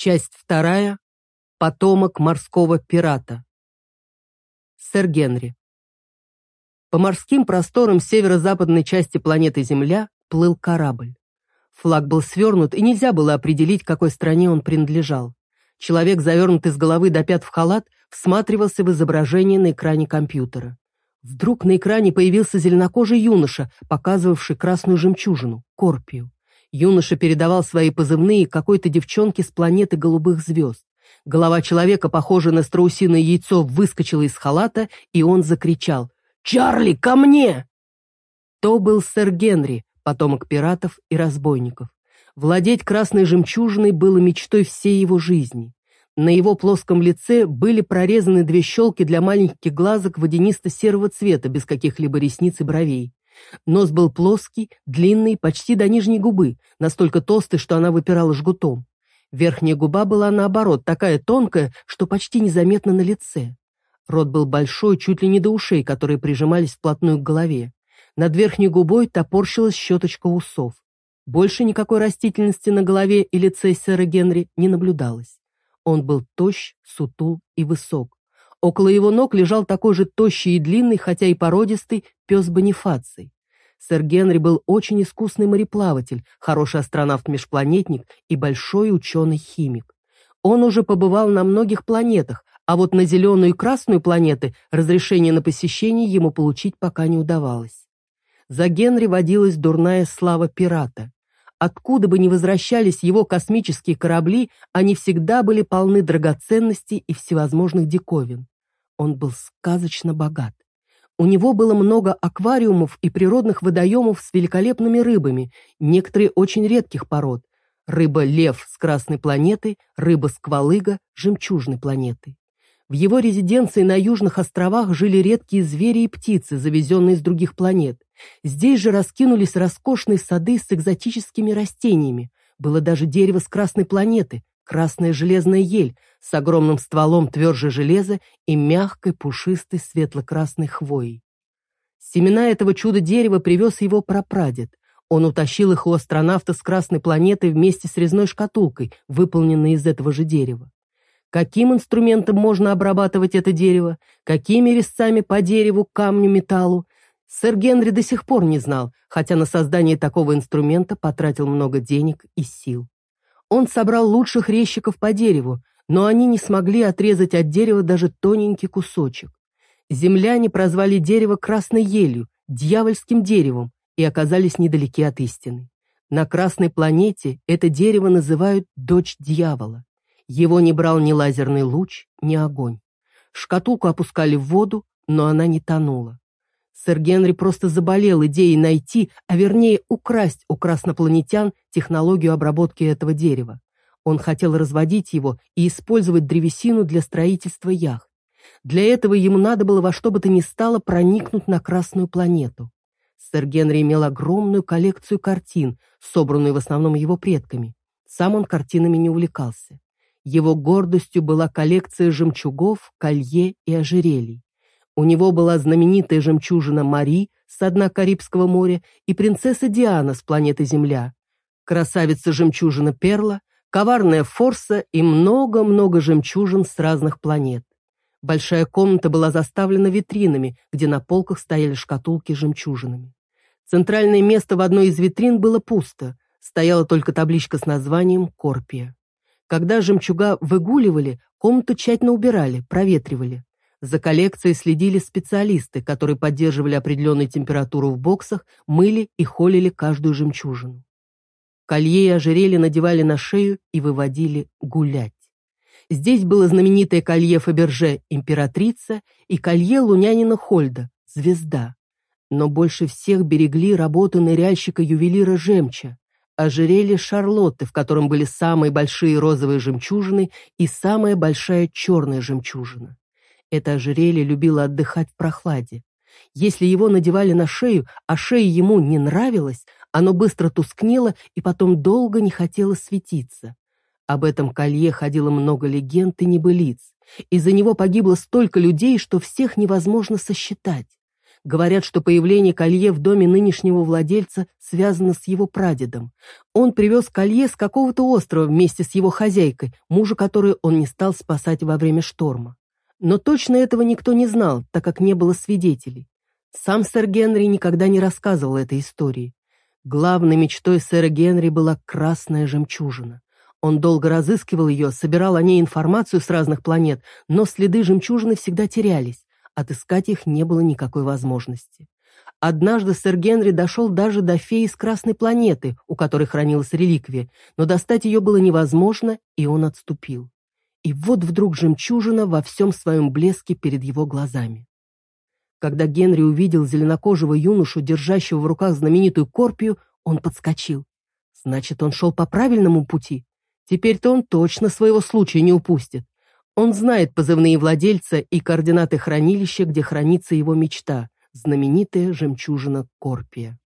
Часть вторая. Потомок морского пирата. Сэр Генри. По морским просторам северо-западной части планеты Земля плыл корабль. Флаг был свернут, и нельзя было определить, какой стране он принадлежал. Человек, завернутый с головы до пят в халат, всматривался в изображение на экране компьютера. Вдруг на экране появился зеленокожий юноша, показывавший красную жемчужину, Корпию. Юноша передавал свои позывные какой-то девчонке с планеты голубых звезд. Голова человека, похожая на страусиное яйцо, выскочила из халата, и он закричал «Чарли, ко мне!» То был сэр Генри, потомок пиратов и разбойников. Владеть красной жемчужиной было мечтой всей его жизни. На его плоском лице были прорезаны две щелки для маленьких глазок водянисто-серого цвета, без каких-либо ресниц и бровей. Нос был плоский, длинный, почти до нижней губы, настолько толстый, что она выпирала жгутом. Верхняя губа была, наоборот, такая тонкая, что почти незаметна на лице. Рот был большой, чуть ли не до ушей, которые прижимались вплотную к голове. Над верхней губой топорщилась щеточка усов. Больше никакой растительности на голове и лице сэра Генри не наблюдалось. Он был тощ, сутул и высок. Около его ног лежал такой же тощий и длинный, хотя и породистый, пес Бонифаций. Сэр Генри был очень искусный мореплаватель, хороший астронавт-межпланетник и большой ученый-химик. Он уже побывал на многих планетах, а вот на зеленую и красную планеты разрешение на посещение ему получить пока не удавалось. За Генри водилась дурная слава пирата. Откуда бы ни возвращались его космические корабли, они всегда были полны драгоценностей и всевозможных диковин. Он был сказочно богат. У него было много аквариумов и природных водоемов с великолепными рыбами, некоторые очень редких пород. Рыба-лев с красной планеты, рыба-сквалыга жемчужной планеты. В его резиденции на Южных островах жили редкие звери и птицы, завезенные с других планет. Здесь же раскинулись роскошные сады с экзотическими растениями. Было даже дерево с красной планеты, красная железная ель, с огромным стволом тверже железа и мягкой, пушистой, светло-красной хвоей. Семена этого чуда-дерева привез его прапрадед. Он утащил их у астронавта с красной планеты вместе с резной шкатулкой, выполненной из этого же дерева. Каким инструментом можно обрабатывать это дерево? Какими резцами по дереву, камню, металлу? Сэр Генри до сих пор не знал, хотя на создание такого инструмента потратил много денег и сил. Он собрал лучших резчиков по дереву, но они не смогли отрезать от дерева даже тоненький кусочек. Земляне прозвали дерево красной елью, дьявольским деревом, и оказались недалеки от истины. На красной планете это дерево называют «дочь дьявола». Его не брал ни лазерный луч, ни огонь. Шкатулку опускали в воду, но она не тонула. Сэр Генри просто заболел идеей найти, а вернее украсть у краснопланетян технологию обработки этого дерева. Он хотел разводить его и использовать древесину для строительства яхт. Для этого ему надо было во что бы то ни стало проникнуть на Красную планету. Сэр Генри имел огромную коллекцию картин, собранную в основном его предками. Сам он картинами не увлекался. Его гордостью была коллекция жемчугов, колье и ожерелий. У него была знаменитая жемчужина Мари с дна Карибского моря и принцесса Диана с планеты Земля, красавица-жемчужина Перла, коварная Форса и много-много жемчужин с разных планет. Большая комната была заставлена витринами, где на полках стояли шкатулки с жемчужинами. Центральное место в одной из витрин было пусто, стояла только табличка с названием «Корпия». Когда жемчуга выгуливали, комнату тщательно убирали, проветривали. За коллекцией следили специалисты, которые поддерживали определенную температуру в боксах, мыли и холили каждую жемчужину. Колье и ожерелье надевали на шею и выводили гулять. Здесь было знаменитое колье Фаберже «Императрица» и колье Лунянина Хольда «Звезда». Но больше всех берегли работу ныряльщика-ювелира Жемча, ожерелье Шарлотты, в котором были самые большие розовые жемчужины и самая большая черная жемчужина. Это ожерелье любило отдыхать в прохладе. Если его надевали на шею, а шея ему не нравилась, оно быстро тускнело и потом долго не хотело светиться. Об этом колье ходило много легенд и небылиц. Из-за него погибло столько людей, что всех невозможно сосчитать. Говорят, что появление колье в доме нынешнего владельца связано с его прадедом. Он привез колье с какого-то острова вместе с его хозяйкой, мужа которой он не стал спасать во время шторма. Но точно этого никто не знал, так как не было свидетелей. Сам сэр Генри никогда не рассказывал этой истории. Главной мечтой сэра Генри была красная жемчужина. Он долго разыскивал ее, собирал о ней информацию с разных планет, но следы жемчужины всегда терялись. Отыскать их не было никакой возможности. Однажды сэр Генри дошел даже до феи с Красной планеты, у которой хранилась реликвия, но достать ее было невозможно, и он отступил. И вот вдруг жемчужина во всем своем блеске перед его глазами. Когда Генри увидел зеленокожего юношу, держащего в руках знаменитую корпию, он подскочил. Значит, он шел по правильному пути. Теперь-то он точно своего случая не упустит. Он знает позывные владельца и координаты хранилища, где хранится его мечта, знаменитая жемчужина Корпия.